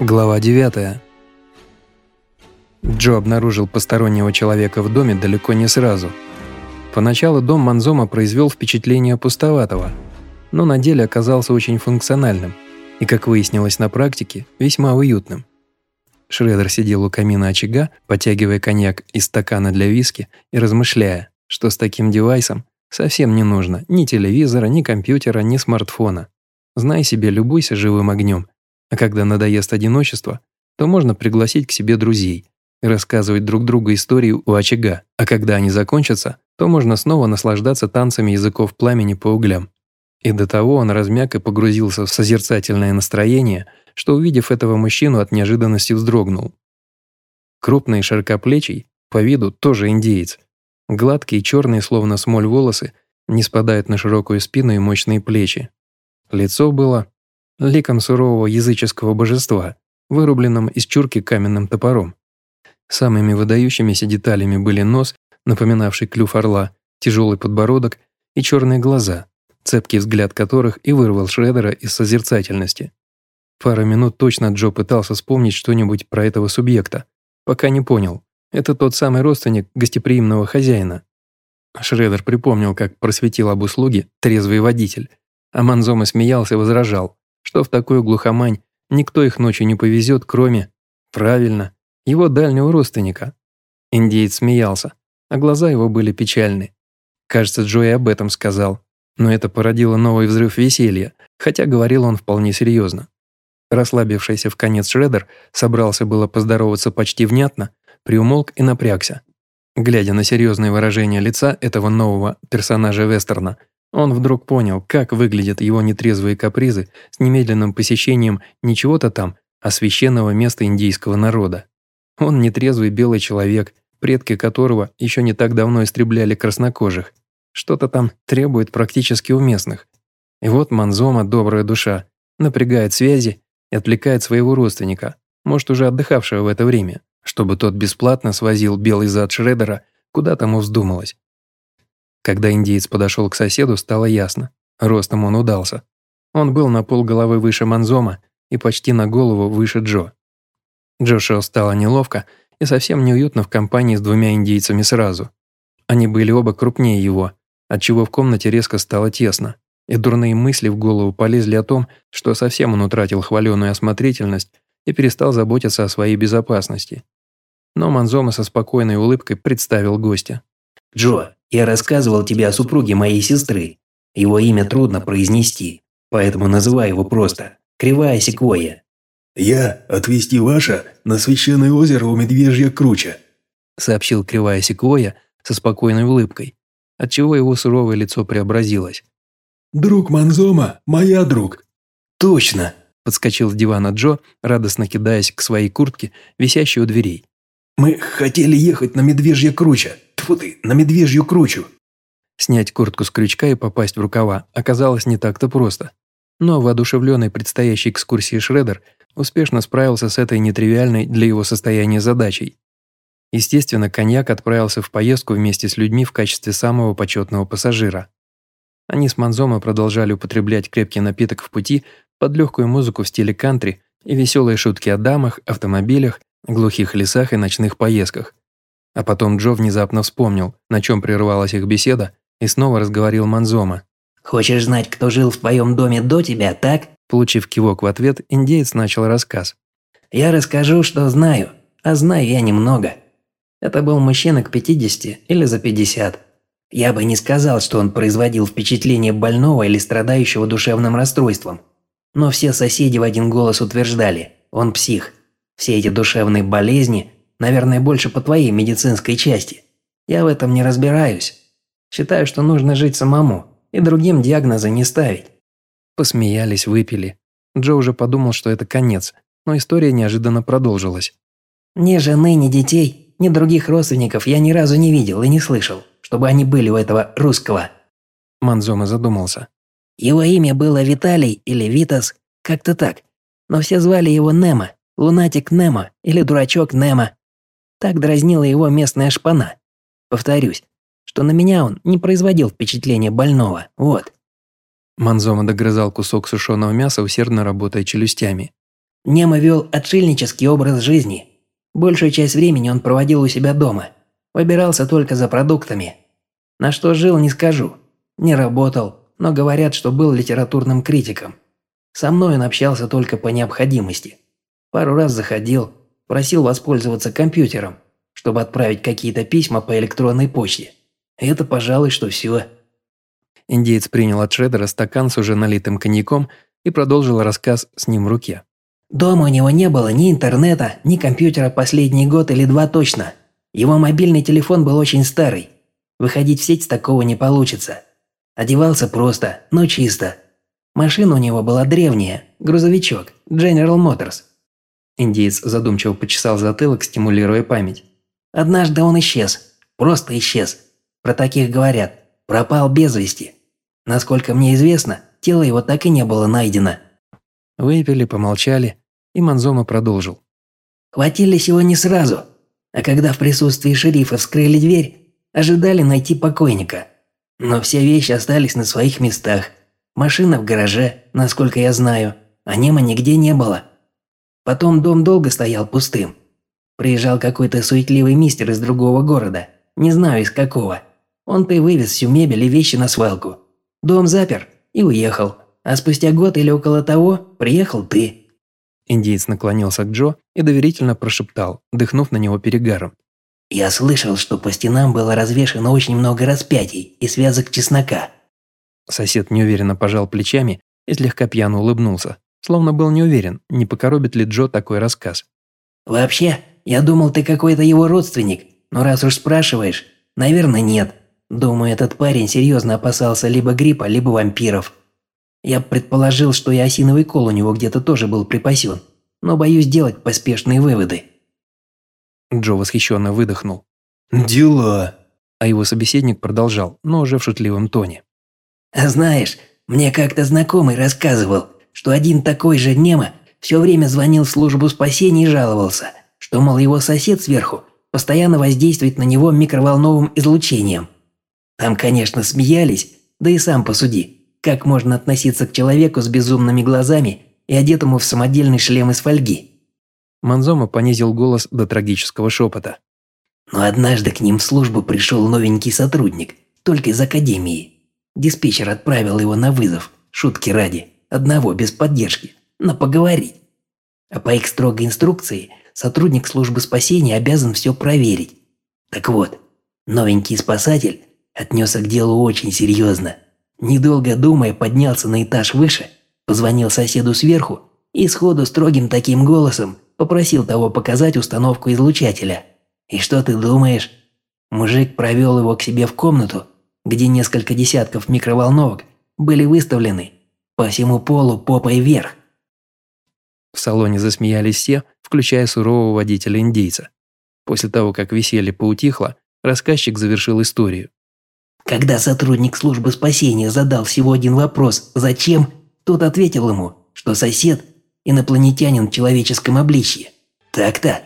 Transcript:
Глава 9. Джо обнаружил постороннего человека в доме далеко не сразу. Поначалу дом Манзома произвел впечатление пустоватого, но на деле оказался очень функциональным и, как выяснилось на практике, весьма уютным. Шредер сидел у камина очага, потягивая коньяк из стакана для виски и размышляя, что с таким девайсом совсем не нужно ни телевизора, ни компьютера, ни смартфона. Знай себе, любуйся живым огнем – а когда надоест одиночество, то можно пригласить к себе друзей и рассказывать друг другу историю у очага, а когда они закончатся, то можно снова наслаждаться танцами языков пламени по углям. И до того он размяк и погрузился в созерцательное настроение, что, увидев этого мужчину, от неожиданности вздрогнул. Крупный широкоплечий, по виду тоже индеец. Гладкие черные, словно смоль волосы, не спадают на широкую спину и мощные плечи. Лицо было ликом сурового языческого божества, вырубленным из чурки каменным топором. Самыми выдающимися деталями были нос, напоминавший клюв орла, тяжелый подбородок и черные глаза, цепкий взгляд которых и вырвал Шредера из созерцательности. Пару минут точно Джо пытался вспомнить что-нибудь про этого субъекта, пока не понял. Это тот самый родственник гостеприимного хозяина. Шредер припомнил, как просветил об услуге трезвый водитель, а Манзома смеялся и возражал что в такую глухомань никто их ночью не повезет, кроме, правильно, его дальнего родственника. Индеец смеялся, а глаза его были печальны. Кажется, Джой об этом сказал, но это породило новый взрыв веселья, хотя говорил он вполне серьезно. Расслабившийся в конец Шредер собрался было поздороваться почти внятно, приумолк и напрягся. Глядя на серьезное выражение лица этого нового персонажа вестерна, он вдруг понял, как выглядят его нетрезвые капризы с немедленным посещением не чего-то там, а священного места индийского народа. Он нетрезвый белый человек, предки которого еще не так давно истребляли краснокожих. Что-то там требует практически у местных. И вот Манзома, добрая душа, напрягает связи и отвлекает своего родственника, может уже отдыхавшего в это время, чтобы тот бесплатно свозил белый зад Шредера, куда тому вздумалось. Когда индеец подошел к соседу, стало ясно. Ростом он удался. Он был на пол головы выше Манзома и почти на голову выше Джо. Джошуа стало неловко и совсем неуютно в компании с двумя индейцами сразу. Они были оба крупнее его, отчего в комнате резко стало тесно, и дурные мысли в голову полезли о том, что совсем он утратил хваленую осмотрительность и перестал заботиться о своей безопасности. Но Манзома со спокойной улыбкой представил гостя. «Джо, я рассказывал тебе о супруге моей сестры. Его имя трудно произнести, поэтому называй его просто Кривая Секвойя». «Я отвезти ваша на священное озеро у Медвежья Круча», сообщил Кривая Секвойя со спокойной улыбкой, отчего его суровое лицо преобразилось. «Друг Манзома, моя друг». «Точно», подскочил с дивана Джо, радостно кидаясь к своей куртке, висящей у дверей. «Мы хотели ехать на Медвежье Круча. Тьфу ты, на Медвежью Кручу!» Снять куртку с крючка и попасть в рукава оказалось не так-то просто. Но воодушевленный предстоящей экскурсии Шредер успешно справился с этой нетривиальной для его состояния задачей. Естественно, коньяк отправился в поездку вместе с людьми в качестве самого почетного пассажира. Они с Манзома продолжали употреблять крепкий напиток в пути под легкую музыку в стиле кантри и веселые шутки о дамах, автомобилях глухих лесах и ночных поездках. А потом Джо внезапно вспомнил, на чем прервалась их беседа, и снова разговорил Манзома. «Хочешь знать, кто жил в твоем доме до тебя, так?» Получив кивок в ответ, индеец начал рассказ. «Я расскажу, что знаю, а знаю я немного. Это был мужчина к 50 или за 50. Я бы не сказал, что он производил впечатление больного или страдающего душевным расстройством. Но все соседи в один голос утверждали, он псих. Все эти душевные болезни, наверное, больше по твоей медицинской части. Я в этом не разбираюсь. Считаю, что нужно жить самому и другим диагнозы не ставить». Посмеялись, выпили. Джо уже подумал, что это конец, но история неожиданно продолжилась. «Ни жены, ни детей, ни других родственников я ни разу не видел и не слышал, чтобы они были у этого русского». Манзома задумался. «Его имя было Виталий или Витас, как-то так, но все звали его Немо. Лунатик Немо или Дурачок Немо. Так дразнила его местная шпана. Повторюсь, что на меня он не производил впечатления больного, вот. Манзома догрызал кусок сушеного мяса, усердно работая челюстями. Немо вел отшельнический образ жизни. Большую часть времени он проводил у себя дома. Выбирался только за продуктами. На что жил, не скажу. Не работал, но говорят, что был литературным критиком. Со мной он общался только по необходимости. Пару раз заходил, просил воспользоваться компьютером, чтобы отправить какие-то письма по электронной почте. Это, пожалуй, что все. Индеец принял от Шредера стакан с уже налитым коньяком и продолжил рассказ с ним в руке. Дома у него не было ни интернета, ни компьютера последний год или два точно. Его мобильный телефон был очень старый. Выходить в сеть с такого не получится. Одевался просто, но чисто. Машина у него была древняя, грузовичок, General Motors. Индиец задумчиво почесал затылок, стимулируя память. Однажды он исчез. Просто исчез. Про таких говорят. Пропал без вести. Насколько мне известно, тело его так и не было найдено. Выпили, помолчали, и Манзома продолжил. Хватились его не сразу, а когда в присутствии шерифа вскрыли дверь, ожидали найти покойника. Но все вещи остались на своих местах. Машина в гараже, насколько я знаю, а Нема нигде не было. Потом дом долго стоял пустым. Приезжал какой-то суетливый мистер из другого города, не знаю из какого. Он-то и вывез всю мебель и вещи на свалку. Дом запер и уехал. А спустя год или около того приехал ты». Индиец наклонился к Джо и доверительно прошептал, дыхнув на него перегаром. «Я слышал, что по стенам было развешано очень много распятий и связок чеснока». Сосед неуверенно пожал плечами и слегка пьяно улыбнулся, словно был не уверен, не покоробит ли Джо такой рассказ. «Вообще, я думал, ты какой-то его родственник, но раз уж спрашиваешь, наверное, нет. Думаю, этот парень серьезно опасался либо гриппа, либо вампиров. Я предположил, что и осиновый кол у него где-то тоже был припасен, но боюсь делать поспешные выводы». Джо восхищенно выдохнул. «Дела!» А его собеседник продолжал, но уже в шутливом тоне. «А знаешь, мне как-то знакомый рассказывал, что один такой же Немо все время звонил в службу спасения и жаловался, что, мол, его сосед сверху постоянно воздействует на него микроволновым излучением. Там, конечно, смеялись, да и сам посуди, как можно относиться к человеку с безумными глазами и одетому в самодельный шлем из фольги. Манзома понизил голос до трагического шепота. Но однажды к ним в службу пришел новенький сотрудник, только из академии. Диспетчер отправил его на вызов, шутки ради, одного без поддержки, на поговорить. А по их строгой инструкции сотрудник службы спасения обязан все проверить. Так вот, новенький спасатель отнесся к делу очень серьезно. Недолго думая, поднялся на этаж выше, позвонил соседу сверху и сходу строгим таким голосом попросил того показать установку излучателя. И что ты думаешь? Мужик провел его к себе в комнату, где несколько десятков микроволновок были выставлены по всему полу попой вверх. В салоне засмеялись все, включая сурового водителя-индейца. После того, как веселье поутихло, рассказчик завершил историю. Когда сотрудник службы спасения задал всего один вопрос «Зачем?», тот ответил ему, что сосед – инопланетянин в человеческом обличье. Так-то.